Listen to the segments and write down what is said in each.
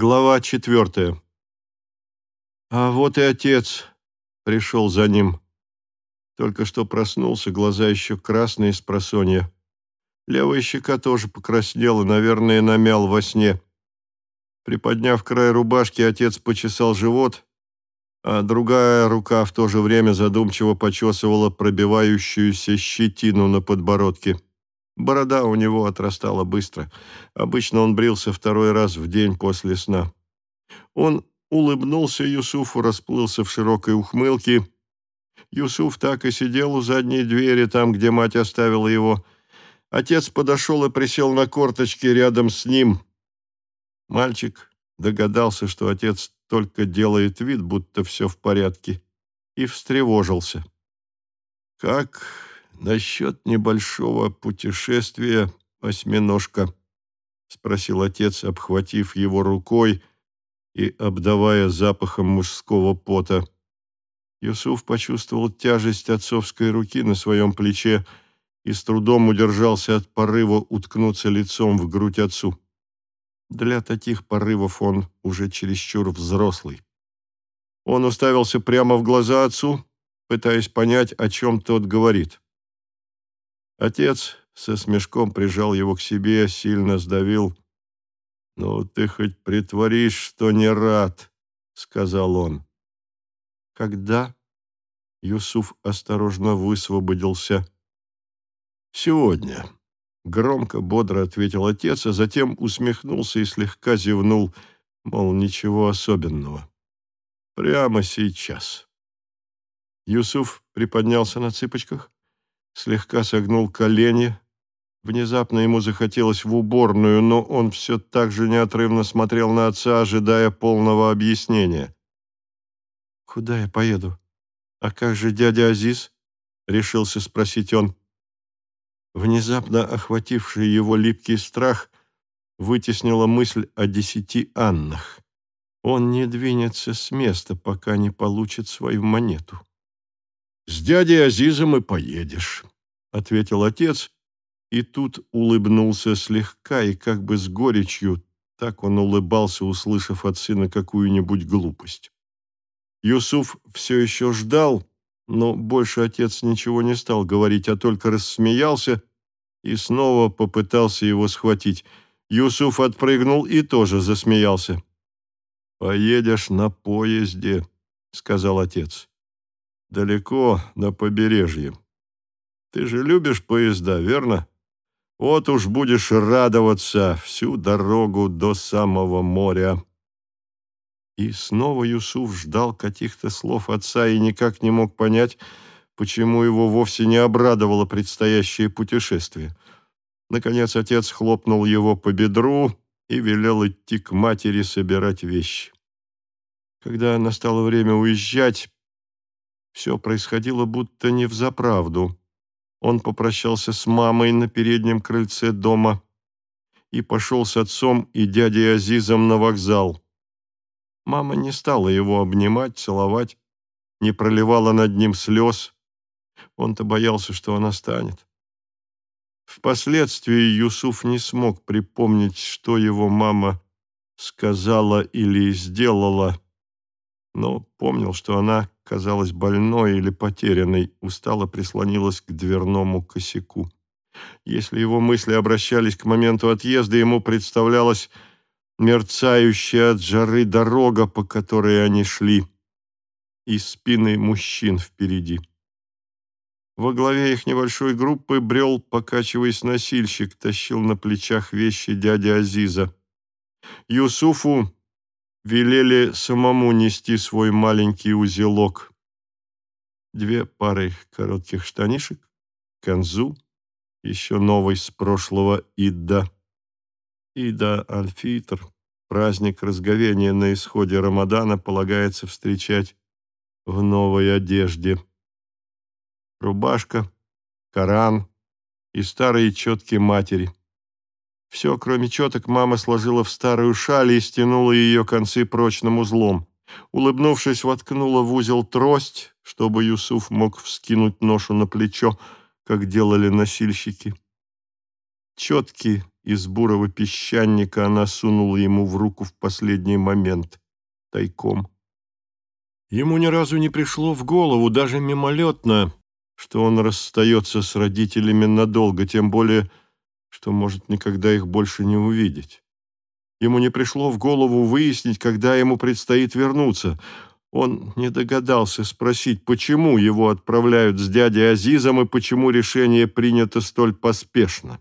Глава четвертая. А вот и отец пришел за ним. Только что проснулся, глаза еще красные с просонья. Левая щека тоже покраснела, наверное, намял во сне. Приподняв край рубашки, отец почесал живот, а другая рука в то же время задумчиво почесывала пробивающуюся щетину на подбородке. Борода у него отрастала быстро. Обычно он брился второй раз в день после сна. Он улыбнулся Юсуфу, расплылся в широкой ухмылке. Юсуф так и сидел у задней двери, там, где мать оставила его. Отец подошел и присел на корточки рядом с ним. Мальчик догадался, что отец только делает вид, будто все в порядке, и встревожился. «Как насчет небольшого путешествия, осьминожка?» — спросил отец, обхватив его рукой и обдавая запахом мужского пота. Юсуф почувствовал тяжесть отцовской руки на своем плече и с трудом удержался от порыва уткнуться лицом в грудь отцу. Для таких порывов он уже чересчур взрослый. Он уставился прямо в глаза отцу, пытаясь понять, о чем тот говорит. Отец со смешком прижал его к себе, сильно сдавил. «Ну, ты хоть притворишь, что не рад», — сказал он. «Когда?» — Юсуф осторожно высвободился. «Сегодня», — громко, бодро ответил отец, а затем усмехнулся и слегка зевнул, мол, ничего особенного. «Прямо сейчас». Юсуф приподнялся на цыпочках, слегка согнул колени. Внезапно ему захотелось в уборную, но он все так же неотрывно смотрел на отца, ожидая полного объяснения. «Куда я поеду? А как же дядя Азиз?» — решился спросить он. Внезапно охвативший его липкий страх вытеснила мысль о десяти Аннах. Он не двинется с места, пока не получит свою монету. «С дядей Азизом и поедешь», — ответил отец, и тут улыбнулся слегка и как бы с горечью, так он улыбался, услышав от сына какую-нибудь глупость. Юсуф все еще ждал, но больше отец ничего не стал говорить, а только рассмеялся и снова попытался его схватить. Юсуф отпрыгнул и тоже засмеялся. «Поедешь на поезде», — сказал отец далеко на побережье. Ты же любишь поезда, верно? Вот уж будешь радоваться всю дорогу до самого моря. И снова Юсуф ждал каких-то слов отца и никак не мог понять, почему его вовсе не обрадовало предстоящее путешествие. Наконец отец хлопнул его по бедру и велел идти к матери собирать вещи. Когда настало время уезжать, все происходило будто не взаправду. Он попрощался с мамой на переднем крыльце дома и пошел с отцом и дядей Азизом на вокзал. Мама не стала его обнимать, целовать, не проливала над ним слез. Он-то боялся, что она станет. Впоследствии Юсуф не смог припомнить, что его мама сказала или сделала, но помнил, что она казалась больной или потерянной, устало прислонилась к дверному косяку. Если его мысли обращались к моменту отъезда, ему представлялась мерцающая от жары дорога, по которой они шли, и спины мужчин впереди. Во главе их небольшой группы брел, покачиваясь носильщик, тащил на плечах вещи дяди Азиза. Юсуфу велели самому нести свой маленький узелок. Две пары коротких штанишек, канзу, еще новый с прошлого Идда. Ида Альфитр, праздник разговения на исходе Рамадана, полагается встречать в новой одежде. Рубашка, Коран и старые четки матери – все, кроме четок, мама сложила в старую шаль и стянула ее концы прочным узлом. Улыбнувшись, воткнула в узел трость, чтобы Юсуф мог вскинуть ношу на плечо, как делали носильщики. Четки из бурого песчаника она сунула ему в руку в последний момент, тайком. Ему ни разу не пришло в голову, даже мимолетно, что он расстается с родителями надолго, тем более, что может никогда их больше не увидеть. Ему не пришло в голову выяснить, когда ему предстоит вернуться. Он не догадался спросить, почему его отправляют с дядей Азизом и почему решение принято столь поспешно.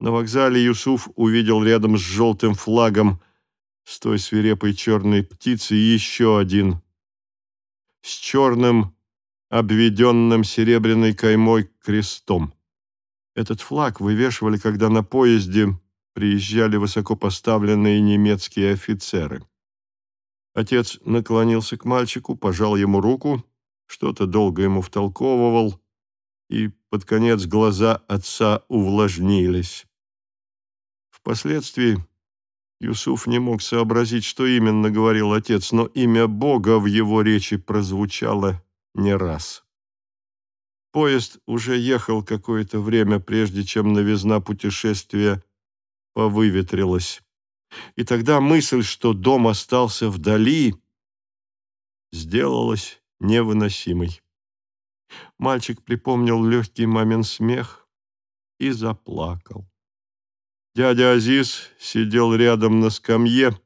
На вокзале Юсуф увидел рядом с желтым флагом с той свирепой черной птицей еще один с черным, обведенным серебряной каймой крестом. Этот флаг вывешивали, когда на поезде приезжали высокопоставленные немецкие офицеры. Отец наклонился к мальчику, пожал ему руку, что-то долго ему втолковывал, и под конец глаза отца увлажнились. Впоследствии Юсуф не мог сообразить, что именно говорил отец, но имя Бога в его речи прозвучало не раз. Поезд уже ехал какое-то время, прежде чем новизна путешествия повыветрилась. И тогда мысль, что дом остался вдали, сделалась невыносимой. Мальчик припомнил легкий мамин смех и заплакал. Дядя Азиз сидел рядом на скамье,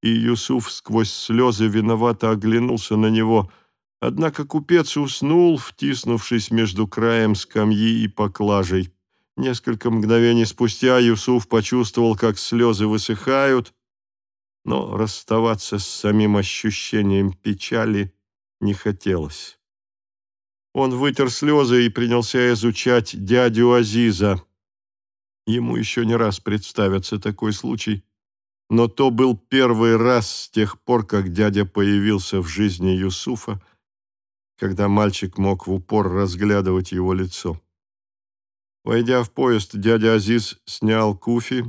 и Юсуф сквозь слезы виновато оглянулся на него. Однако купец уснул, втиснувшись между краем скамьи и поклажей. Несколько мгновений спустя Юсуф почувствовал, как слезы высыхают, но расставаться с самим ощущением печали не хотелось. Он вытер слезы и принялся изучать дядю Азиза. Ему еще не раз представится такой случай, но то был первый раз с тех пор, как дядя появился в жизни Юсуфа, когда мальчик мог в упор разглядывать его лицо. Войдя в поезд, дядя Азиз снял куфи,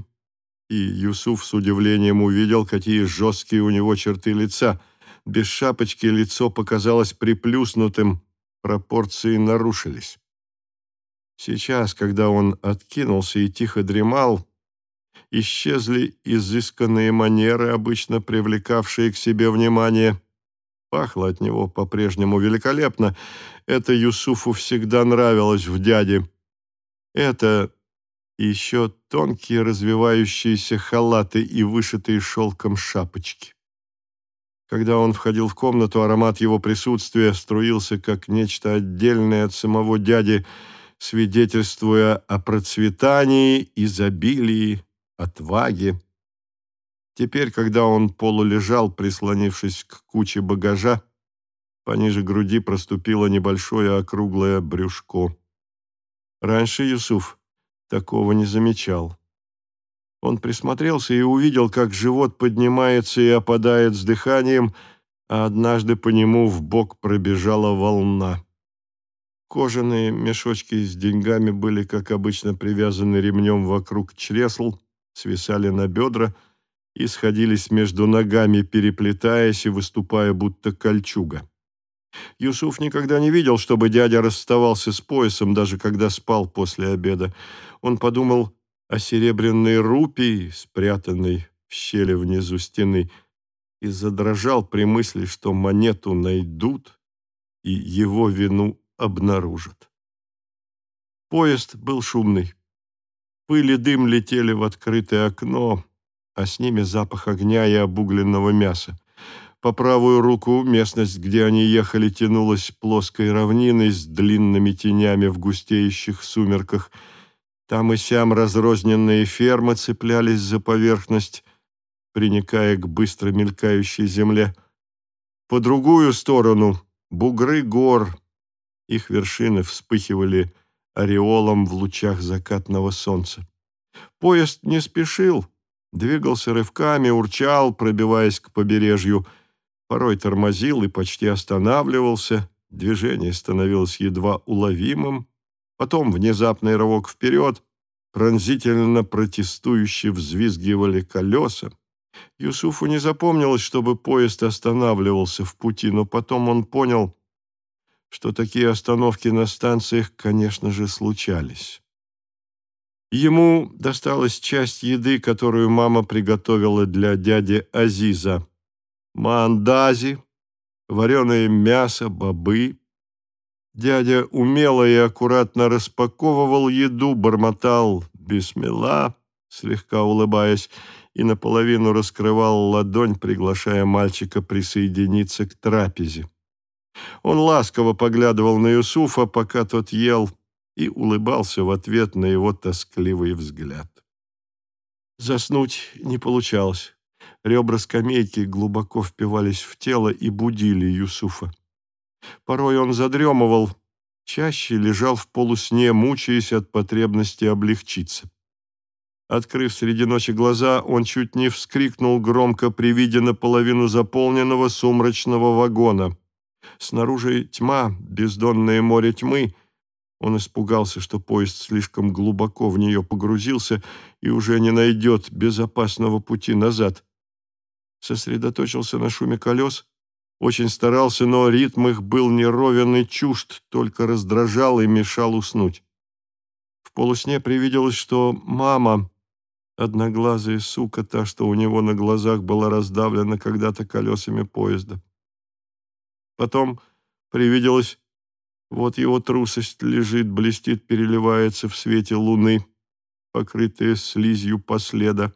и Юсуф с удивлением увидел, какие жесткие у него черты лица. Без шапочки лицо показалось приплюснутым, пропорции нарушились. Сейчас, когда он откинулся и тихо дремал, исчезли изысканные манеры, обычно привлекавшие к себе внимание. Пахло от него по-прежнему великолепно. Это Юсуфу всегда нравилось в дяде. Это еще тонкие развивающиеся халаты и вышитые шелком шапочки. Когда он входил в комнату, аромат его присутствия струился как нечто отдельное от самого дяди, свидетельствуя о процветании, изобилии, отваге. Теперь, когда он полулежал, прислонившись к куче багажа, пониже груди проступило небольшое округлое брюшко. Раньше Юсуф такого не замечал. Он присмотрелся и увидел, как живот поднимается и опадает с дыханием, а однажды по нему в бок пробежала волна. Кожаные мешочки с деньгами были, как обычно, привязаны ремнем вокруг чресл, свисали на бедра и сходились между ногами, переплетаясь и выступая, будто кольчуга. Юсуф никогда не видел, чтобы дядя расставался с поясом, даже когда спал после обеда. Он подумал о серебряной рупии, спрятанной в щели внизу стены, и задрожал при мысли, что монету найдут и его вину обнаружат. Поезд был шумный. Пыль и дым летели в открытое окно, а с ними запах огня и обугленного мяса. По правую руку местность, где они ехали, тянулась плоской равниной с длинными тенями в густеющих сумерках. Там и сям разрозненные фермы цеплялись за поверхность, приникая к быстро мелькающей земле. По другую сторону — бугры гор. Их вершины вспыхивали ореолом в лучах закатного солнца. Поезд не спешил, двигался рывками, урчал, пробиваясь к побережью — порой тормозил и почти останавливался, движение становилось едва уловимым, потом внезапный рывок вперед, пронзительно протестующе взвизгивали колеса. Юсуфу не запомнилось, чтобы поезд останавливался в пути, но потом он понял, что такие остановки на станциях, конечно же, случались. Ему досталась часть еды, которую мама приготовила для дяди Азиза. Маандази, вареное мясо, бобы. Дядя умело и аккуратно распаковывал еду, бормотал «бисмилла», слегка улыбаясь, и наполовину раскрывал ладонь, приглашая мальчика присоединиться к трапезе. Он ласково поглядывал на Юсуфа, пока тот ел, и улыбался в ответ на его тоскливый взгляд. Заснуть не получалось. Ребра скамейки глубоко впивались в тело и будили Юсуфа. Порой он задремывал, чаще лежал в полусне, мучаясь от потребности облегчиться. Открыв среди ночи глаза, он чуть не вскрикнул громко при виде наполовину заполненного сумрачного вагона. Снаружи тьма, бездонное море тьмы — он испугался, что поезд слишком глубоко в нее погрузился и уже не найдет безопасного пути назад. Сосредоточился на шуме колес, очень старался, но ритм их был неровен и чужд, только раздражал и мешал уснуть. В полусне привиделось, что мама, одноглазая сука, та, что у него на глазах была раздавлена когда-то колесами поезда. Потом привиделось вот его трусость лежит, блестит, переливается в свете луны, покрытая слизью последа.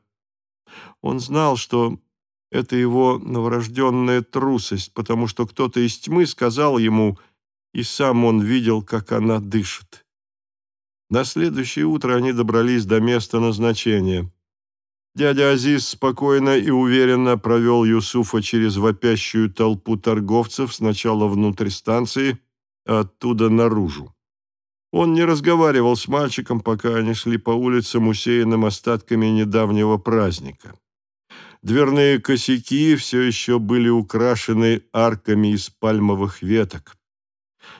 Он знал, что это его новорожденная трусость, потому что кто-то из тьмы сказал ему, и сам он видел, как она дышит. На следующее утро они добрались до места назначения. Дядя Азиз спокойно и уверенно провел Юсуфа через вопящую толпу торговцев сначала внутрь станции, оттуда наружу. Он не разговаривал с мальчиком, пока они шли по улицам, усеянным остатками недавнего праздника. Дверные косяки все еще были украшены арками из пальмовых веток.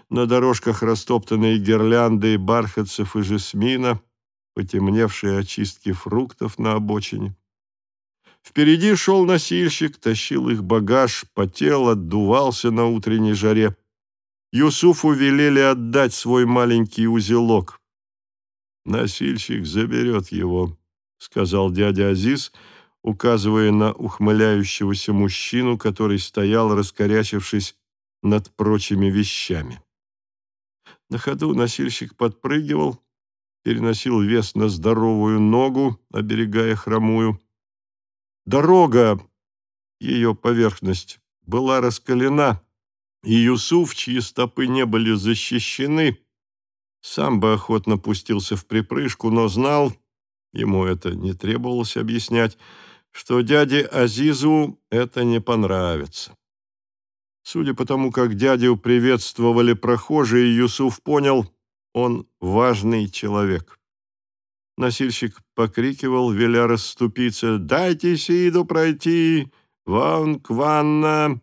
На дорожках растоптанные гирлянды бархатцев и жасмина, потемневшие очистки фруктов на обочине. Впереди шел носильщик, тащил их багаж, потел, отдувался на утренней жаре. Юсуфу велели отдать свой маленький узелок. «Носильщик заберет его», — сказал дядя Азиз, указывая на ухмыляющегося мужчину, который стоял, раскорячившись над прочими вещами. На ходу носильщик подпрыгивал, переносил вес на здоровую ногу, оберегая хромую. Дорога, ее поверхность, была раскалена, и Юсуф, чьи стопы не были защищены, сам бы охотно пустился в припрыжку, но знал, ему это не требовалось объяснять, что дяде Азизу это не понравится. Судя по тому, как дядю приветствовали прохожие, Юсуф понял, он важный человек. Носильщик покрикивал, веля расступиться «Дайте Сиду пройти! Вон Кванна!»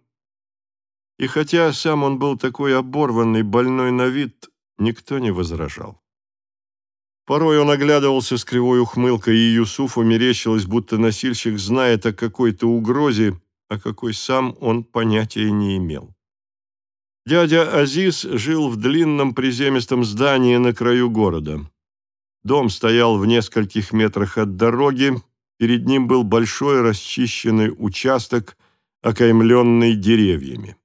И хотя сам он был такой оборванный, больной на вид, никто не возражал. Порой он оглядывался с кривой ухмылкой, и Юсуфу мерещилось, будто носильщик знает о какой-то угрозе, о какой сам он понятия не имел. Дядя Азиз жил в длинном приземистом здании на краю города. Дом стоял в нескольких метрах от дороги, перед ним был большой расчищенный участок, окаймленный деревьями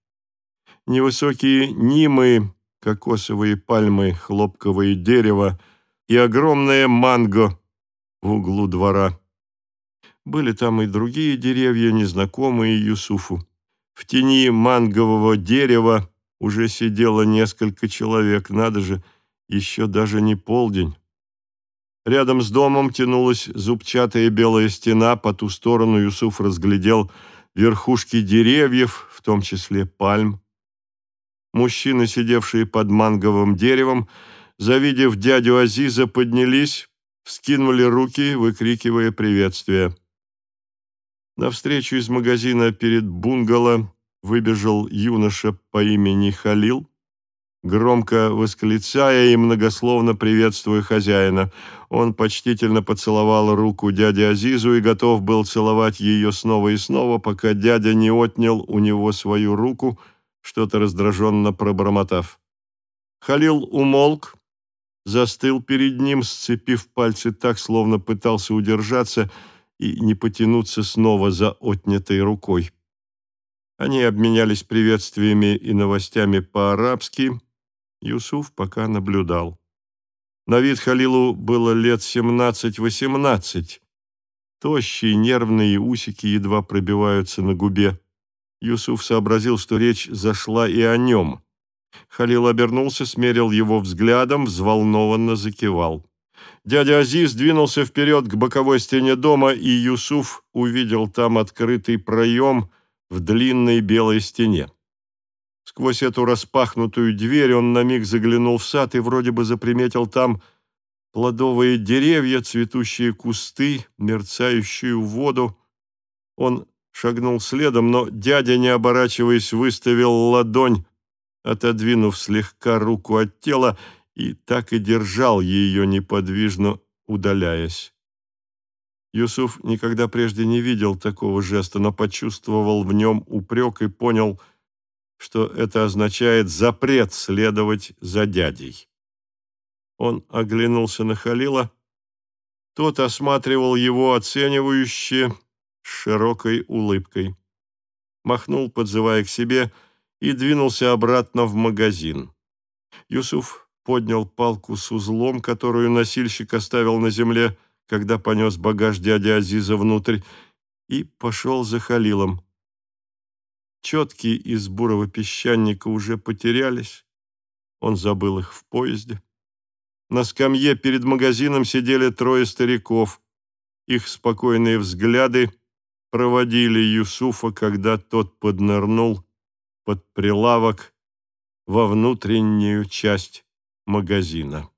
невысокие нимы, кокосовые пальмы, хлопковое дерево и огромное манго в углу двора. Были там и другие деревья, незнакомые Юсуфу. В тени мангового дерева уже сидело несколько человек, надо же, еще даже не полдень. Рядом с домом тянулась зубчатая белая стена, по ту сторону Юсуф разглядел верхушки деревьев, в том числе пальм. Мужчины, сидевшие под манговым деревом, завидев дядю Азиза, поднялись, вскинули руки, выкрикивая приветствие. Навстречу из магазина перед бунгало выбежал юноша по имени Халил, громко восклицая и многословно приветствуя хозяина. Он почтительно поцеловал руку дяде Азизу и готов был целовать ее снова и снова, пока дядя не отнял у него свою руку – что-то раздраженно пробормотав. Халил умолк, застыл перед ним, сцепив пальцы так, словно пытался удержаться и не потянуться снова за отнятой рукой. Они обменялись приветствиями и новостями по-арабски. Юсуф пока наблюдал. На вид Халилу было лет семнадцать-восемнадцать. Тощие нервные усики едва пробиваются на губе. Юсуф сообразил, что речь зашла и о нем. Халил обернулся, смерил его взглядом, взволнованно закивал. Дядя Азиз двинулся вперед к боковой стене дома, и Юсуф увидел там открытый проем в длинной белой стене. Сквозь эту распахнутую дверь он на миг заглянул в сад и вроде бы заприметил там плодовые деревья, цветущие кусты, мерцающую воду. Он шагнул следом, но дядя, не оборачиваясь, выставил ладонь, отодвинув слегка руку от тела, и так и держал ее неподвижно, удаляясь. Юсуф никогда прежде не видел такого жеста, но почувствовал в нем упрек и понял, что это означает запрет следовать за дядей. Он оглянулся на Халила. Тот осматривал его оценивающе, широкой улыбкой. Махнул, подзывая к себе, и двинулся обратно в магазин. Юсуф поднял палку с узлом, которую носильщик оставил на земле, когда понес багаж дяди Азиза внутрь, и пошел за Халилом. Четки из бурого песчаника уже потерялись. Он забыл их в поезде. На скамье перед магазином сидели трое стариков. Их спокойные взгляды проводили Юсуфа, когда тот поднырнул под прилавок во внутреннюю часть магазина.